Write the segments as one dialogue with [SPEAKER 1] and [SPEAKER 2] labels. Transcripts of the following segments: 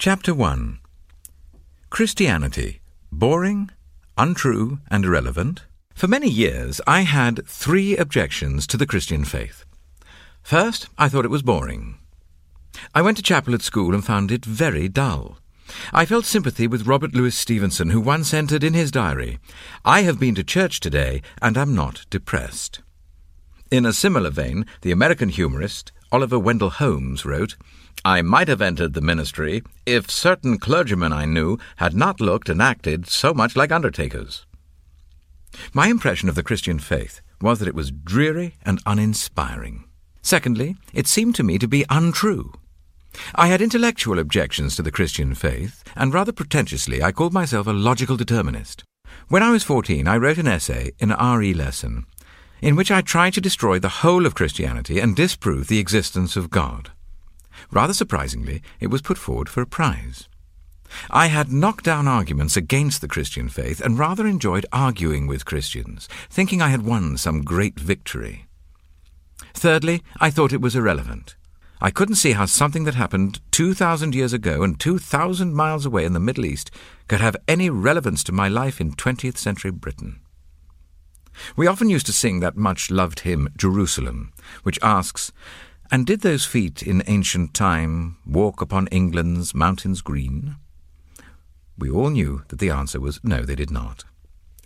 [SPEAKER 1] Chapter 1 Christianity Boring, Untrue, and Irrelevant. For many years, I had three objections to the Christian faith. First, I thought it was boring. I went to chapel at school and found it very dull. I felt sympathy with Robert Louis Stevenson, who once entered in his diary, I have been to church today and am not depressed. In a similar vein, the American humorist Oliver Wendell Holmes wrote, I might have entered the ministry if certain clergymen I knew had not looked and acted so much like undertakers. My impression of the Christian faith was that it was dreary and uninspiring. Secondly, it seemed to me to be untrue. I had intellectual objections to the Christian faith, and rather pretentiously I called myself a logical determinist. When I was fourteen, I wrote an essay in an RE lesson in which I tried to destroy the whole of Christianity and disprove the existence of God. Rather surprisingly, it was put forward for a prize. I had knocked down arguments against the Christian faith and rather enjoyed arguing with Christians, thinking I had won some great victory. Thirdly, I thought it was irrelevant. I couldn't see how something that happened 2,000 years ago and 2,000 miles away in the Middle East could have any relevance to my life in 20th century Britain. We often used to sing that much loved hymn, Jerusalem, which asks, And did those feet in ancient time walk upon England's mountains green? We all knew that the answer was no, they did not.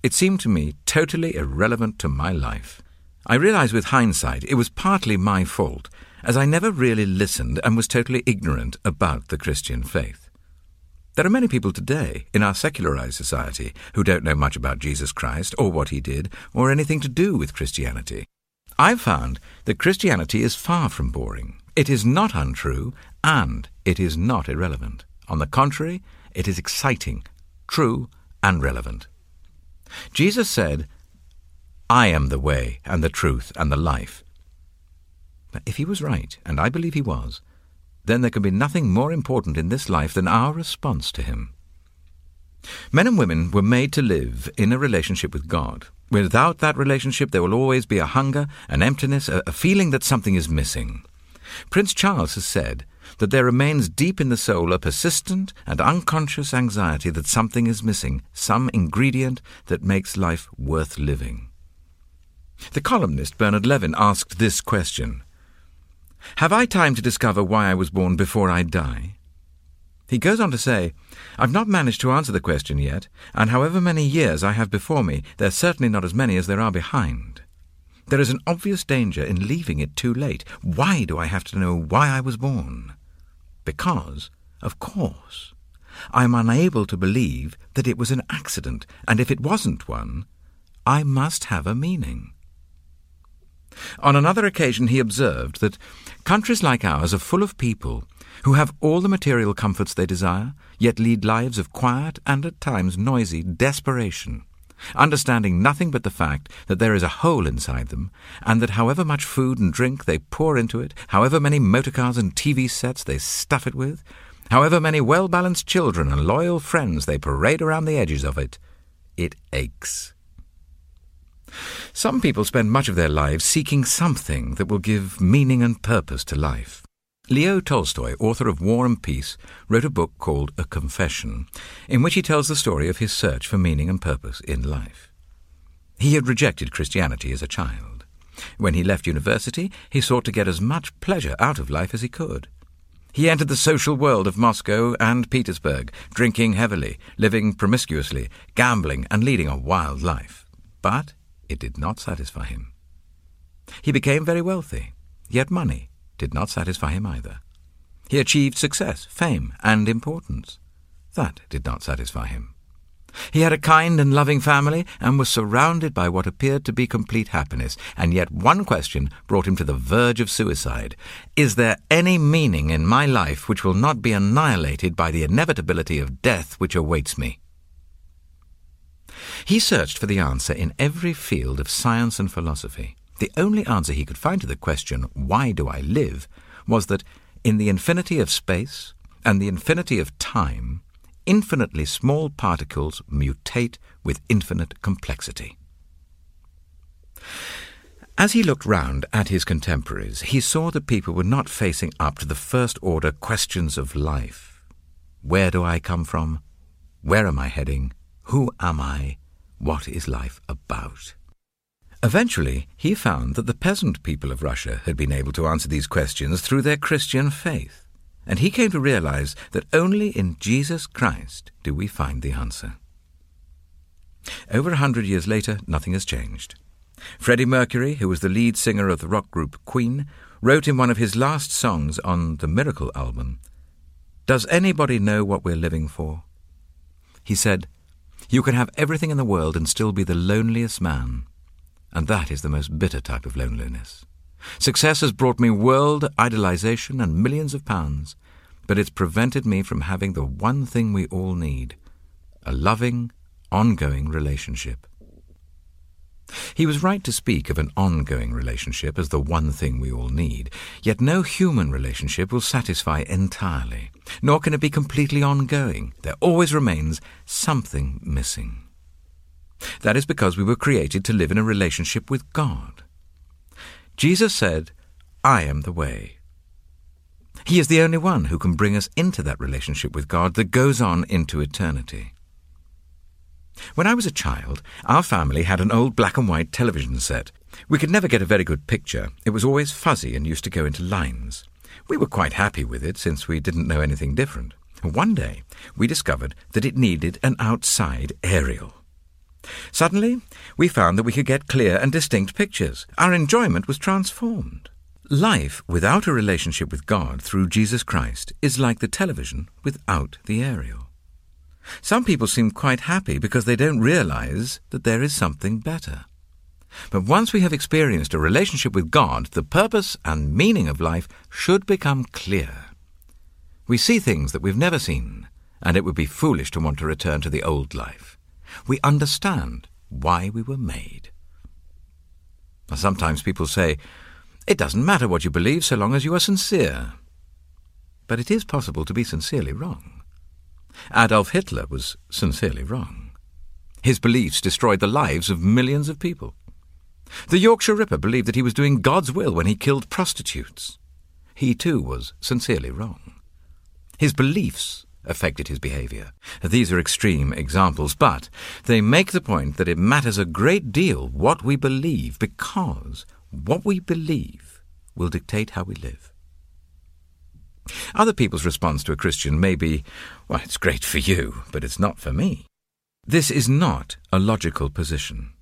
[SPEAKER 1] It seemed to me totally irrelevant to my life. I realize with hindsight it was partly my fault as I never really listened and was totally ignorant about the Christian faith. There are many people today in our secularized society who don't know much about Jesus Christ or what he did or anything to do with Christianity. I've found that Christianity is far from boring. It is not untrue and it is not irrelevant. On the contrary, it is exciting, true, and relevant. Jesus said, I am the way and the truth and the life. But if he was right, and I believe he was, then there can be nothing more important in this life than our response to him. Men and women were made to live in a relationship with God. Without that relationship, there will always be a hunger, an emptiness, a, a feeling that something is missing. Prince Charles has said that there remains deep in the soul a persistent and unconscious anxiety that something is missing, some ingredient that makes life worth living. The columnist Bernard Levin asked this question have I time to discover why I was born before I die? He goes on to say, I've not managed to answer the question yet, and however many years I have before me, there's certainly not as many as there are behind. There is an obvious danger in leaving it too late. Why do I have to know why I was born? Because, of course, I am unable to believe that it was an accident, and if it wasn't one, I must have a meaning. On another occasion, he observed that countries like ours are full of people who have all the material comforts they desire, yet lead lives of quiet and at times noisy desperation, understanding nothing but the fact that there is a hole inside them, and that however much food and drink they pour into it, however many motor cars and TV sets they stuff it with, however many well balanced children and loyal friends they parade around the edges of it, it aches. Some people spend much of their lives seeking something that will give meaning and purpose to life. Leo Tolstoy, author of War and Peace, wrote a book called A Confession, in which he tells the story of his search for meaning and purpose in life. He had rejected Christianity as a child. When he left university, he sought to get as much pleasure out of life as he could. He entered the social world of Moscow and Petersburg, drinking heavily, living promiscuously, gambling, and leading a wild life. But it did not satisfy him. He became very wealthy, He had money did not satisfy him either. He achieved success, fame, and importance. That did not satisfy him. He had a kind and loving family and was surrounded by what appeared to be complete happiness, and yet one question brought him to the verge of suicide. Is there any meaning in my life which will not be annihilated by the inevitability of death which awaits me? He searched for the answer in every field of science and philosophy. The only answer he could find to the question, Why do I live? was that in the infinity of space and the infinity of time, infinitely small particles mutate with infinite complexity. As he looked round at his contemporaries, he saw that people were not facing up to the first order questions of life. Where do I come from? Where am I heading? Who am I? What is life about? Eventually, he found that the peasant people of Russia had been able to answer these questions through their Christian faith, and he came to realize that only in Jesus Christ do we find the answer. Over a hundred years later, nothing has changed. Freddie Mercury, who was the lead singer of the rock group Queen, wrote in one of his last songs on the Miracle album Does anybody know what we're living for? He said, You can have everything in the world and still be the loneliest man. And that is the most bitter type of loneliness. Success has brought me world idolization and millions of pounds, but it's prevented me from having the one thing we all need a loving, ongoing relationship. He was right to speak of an ongoing relationship as the one thing we all need, yet no human relationship will satisfy entirely, nor can it be completely ongoing. There always remains something missing. That is because we were created to live in a relationship with God. Jesus said, I am the way. He is the only one who can bring us into that relationship with God that goes on into eternity. When I was a child, our family had an old black and white television set. We could never get a very good picture. It was always fuzzy and used to go into lines. We were quite happy with it since we didn't know anything different. One day, we discovered that it needed an outside aerial. Suddenly, we found that we could get clear and distinct pictures. Our enjoyment was transformed. Life without a relationship with God through Jesus Christ is like the television without the aerial. Some people seem quite happy because they don't realize that there is something better. But once we have experienced a relationship with God, the purpose and meaning of life should become clear. We see things that we've never seen, and it would be foolish to want to return to the old life. We understand why we were made. Sometimes people say, it doesn't matter what you believe so long as you are sincere. But it is possible to be sincerely wrong. Adolf Hitler was sincerely wrong. His beliefs destroyed the lives of millions of people. The Yorkshire Ripper believed that he was doing God's will when he killed prostitutes. He too was sincerely wrong. His beliefs affected his behavior. These are extreme examples, but they make the point that it matters a great deal what we believe because what we believe will dictate how we live. Other people's response to a Christian may be, well, it's great for you, but it's not for me. This is not a logical position.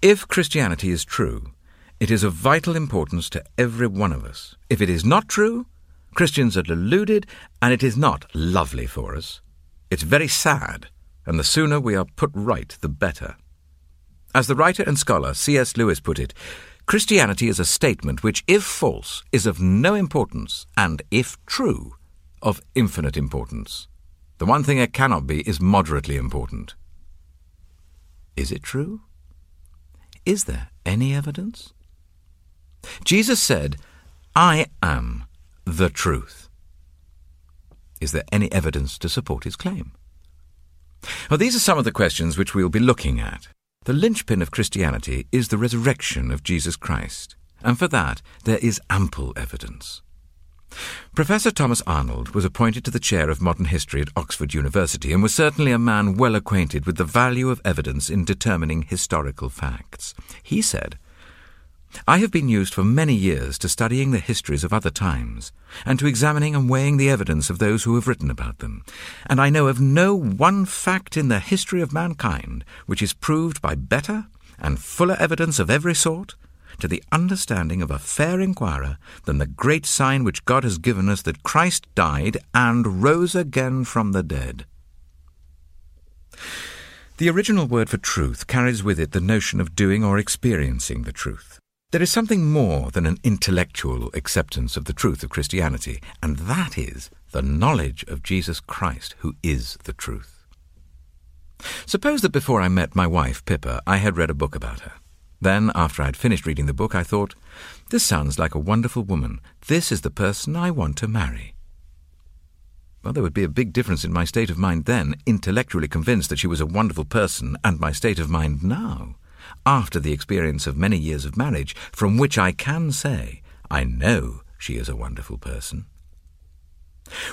[SPEAKER 1] If Christianity is true, it is of vital importance to every one of us. If it is not true, Christians are deluded and it is not lovely for us. It's very sad, and the sooner we are put right, the better. As the writer and scholar C.S. Lewis put it, Christianity is a statement which, if false, is of no importance, and if true, of infinite importance. The one thing it cannot be is moderately important. Is it true? Is there any evidence? Jesus said, I am the truth. Is there any evidence to support his claim? Well, these are some of the questions which we'll be looking at. The linchpin of Christianity is the resurrection of Jesus Christ, and for that there is ample evidence. Professor Thomas Arnold was appointed to the chair of modern history at Oxford University and was certainly a man well acquainted with the value of evidence in determining historical facts. He said, I have been used for many years to studying the histories of other times, and to examining and weighing the evidence of those who have written about them, and I know of no one fact in the history of mankind which is proved by better and fuller evidence of every sort to the understanding of a fair inquirer than the great sign which God has given us that Christ died and rose again from the dead. The original word for truth carries with it the notion of doing or experiencing the truth. There is something more than an intellectual acceptance of the truth of Christianity, and that is the knowledge of Jesus Christ, who is the truth. Suppose that before I met my wife, Pippa, I had read a book about her. Then, after I had finished reading the book, I thought, this sounds like a wonderful woman. This is the person I want to marry. Well, there would be a big difference in my state of mind then, intellectually convinced that she was a wonderful person, and my state of mind now after the experience of many years of marriage, from which I can say, I know she is a wonderful person.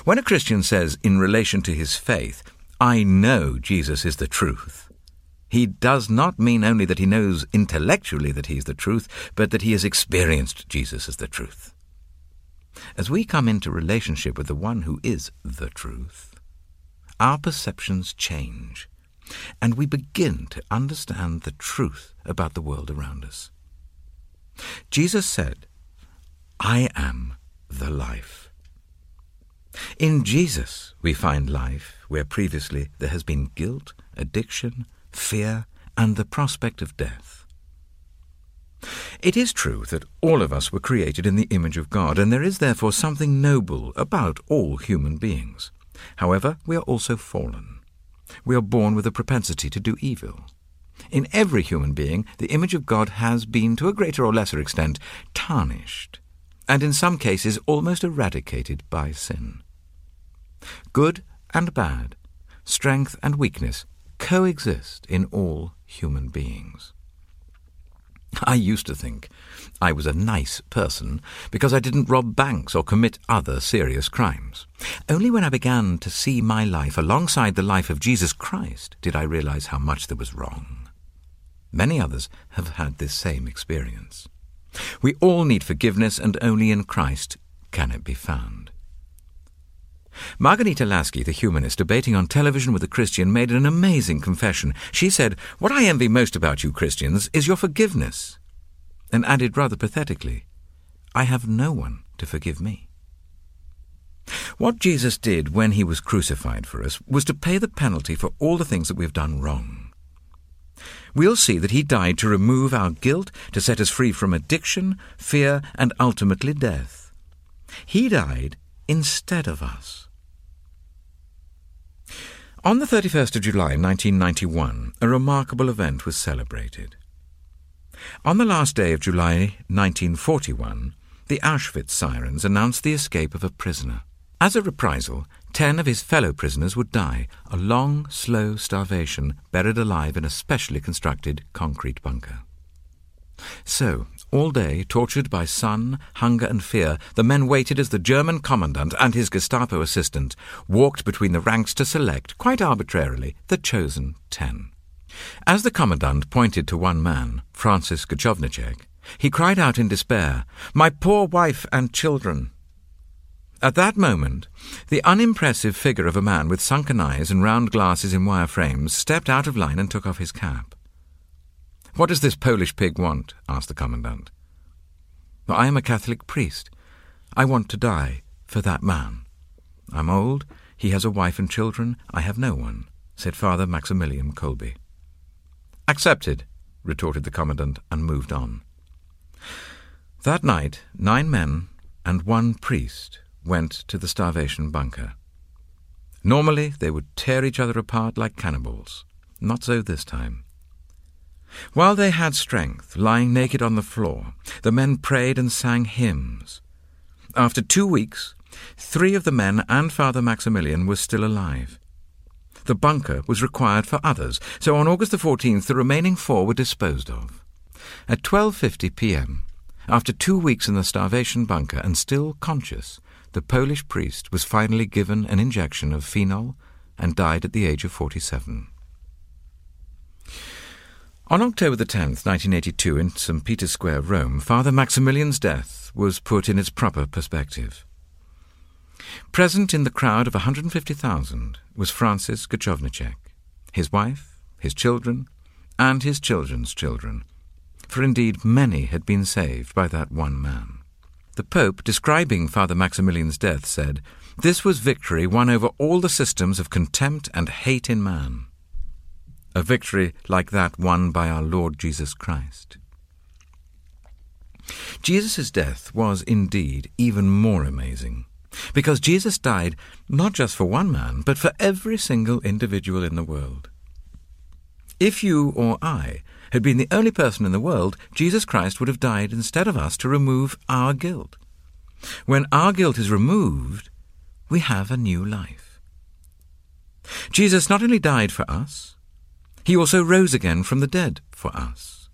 [SPEAKER 1] When a Christian says, in relation to his faith, I know Jesus is the truth, he does not mean only that he knows intellectually that he is the truth, but that he has experienced Jesus as the truth. As we come into relationship with the one who is the truth, our perceptions change, and we begin to understand the truth about the world around us. Jesus said, I am the life. In Jesus we find life where previously there has been guilt, addiction, fear, and the prospect of death. It is true that all of us were created in the image of God, and there is therefore something noble about all human beings. However, we are also fallen. We are born with a propensity to do evil. In every human being, the image of God has been, to a greater or lesser extent, tarnished, and in some cases almost eradicated by sin. Good and bad, strength and weakness coexist in all human beings. I used to think I was a nice person because I didn't rob banks or commit other serious crimes. Only when I began to see my life alongside the life of Jesus Christ did I realize how much there was wrong. Many others have had this same experience. We all need forgiveness, and only in Christ can it be found. Marghanita Laski, the humanist, debating on television with a Christian, made an amazing confession. She said, What I envy most about you Christians is your forgiveness. And added rather pathetically, I have no one to forgive me. What Jesus did when he was crucified for us was to pay the penalty for all the things that we've done wrong. We'll see that he died to remove our guilt, to set us free from addiction, fear, and ultimately death. He died instead of us. On the 31st of July 1991, a remarkable event was celebrated. On the last day of July 1941, the Auschwitz sirens announced the escape of a prisoner. As a reprisal, ten of his fellow prisoners would die a long, slow starvation, buried alive in a specially constructed concrete bunker. So, all day, tortured by sun, hunger, and fear, the men waited as the German commandant and his Gestapo assistant walked between the ranks to select, quite arbitrarily, the chosen ten. As the commandant pointed to one man, Francis Gajowniczek, he cried out in despair, My poor wife and children! At that moment, the unimpressive figure of a man with sunken eyes and round glasses in wire frames stepped out of line and took off his cap. What does this Polish pig want? asked the commandant. I am a Catholic priest. I want to die for that man. I'm old, he has a wife and children, I have no one, said Father Maximilian Kolbe. Accepted, retorted the commandant, and moved on. That night, nine men and one priest went to the starvation bunker. Normally, they would tear each other apart like cannibals. Not so this time. While they had strength, lying naked on the floor, the men prayed and sang hymns. After two weeks, three of the men and Father Maximilian were still alive. The bunker was required for others, so on August the 14th the remaining four were disposed of. At 12.50 p.m., after two weeks in the starvation bunker and still conscious, the Polish priest was finally given an injection of phenol and died at the age of 47. On October the 10th, 1982, in St. Peter's Square, Rome, Father Maximilian's death was put in its proper perspective. Present in the crowd of 150,000 was Francis Gajowniczek, his wife, his children, and his children's children, for indeed many had been saved by that one man. The Pope, describing Father Maximilian's death, said, This was victory won over all the systems of contempt and hate in man a victory like that won by our Lord Jesus Christ. Jesus' death was indeed even more amazing, because Jesus died not just for one man, but for every single individual in the world. If you or I had been the only person in the world, Jesus Christ would have died instead of us to remove our guilt. When our guilt is removed, we have a new life. Jesus not only died for us, he also rose again from the dead for us.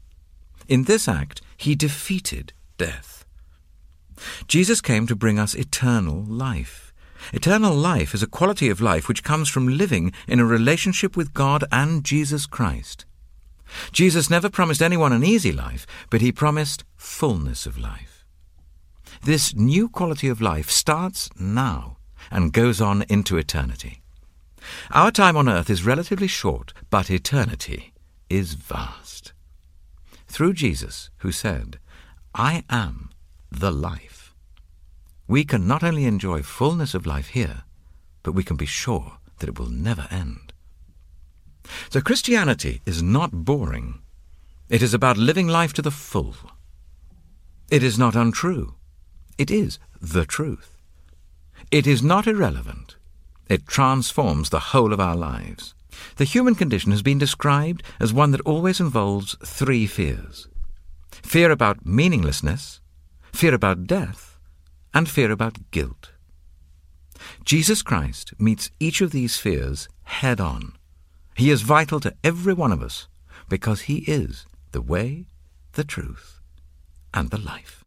[SPEAKER 1] In this act, he defeated death. Jesus came to bring us eternal life, Eternal life is a quality of life which comes from living in a relationship with God and Jesus Christ. Jesus never promised anyone an easy life, but he promised fullness of life. This new quality of life starts now and goes on into eternity. Our time on earth is relatively short, but eternity is vast. Through Jesus, who said, I am the life, we can not only enjoy fullness of life here, but we can be sure that it will never end. So Christianity is not boring. It is about living life to the full. It is not untrue. It is the truth. It is not irrelevant. It transforms the whole of our lives. The human condition has been described as one that always involves three fears fear about meaninglessness, fear about death, and fear about guilt. Jesus Christ meets each of these fears head on. He is vital to every one of us because he is the way, the truth, and the life.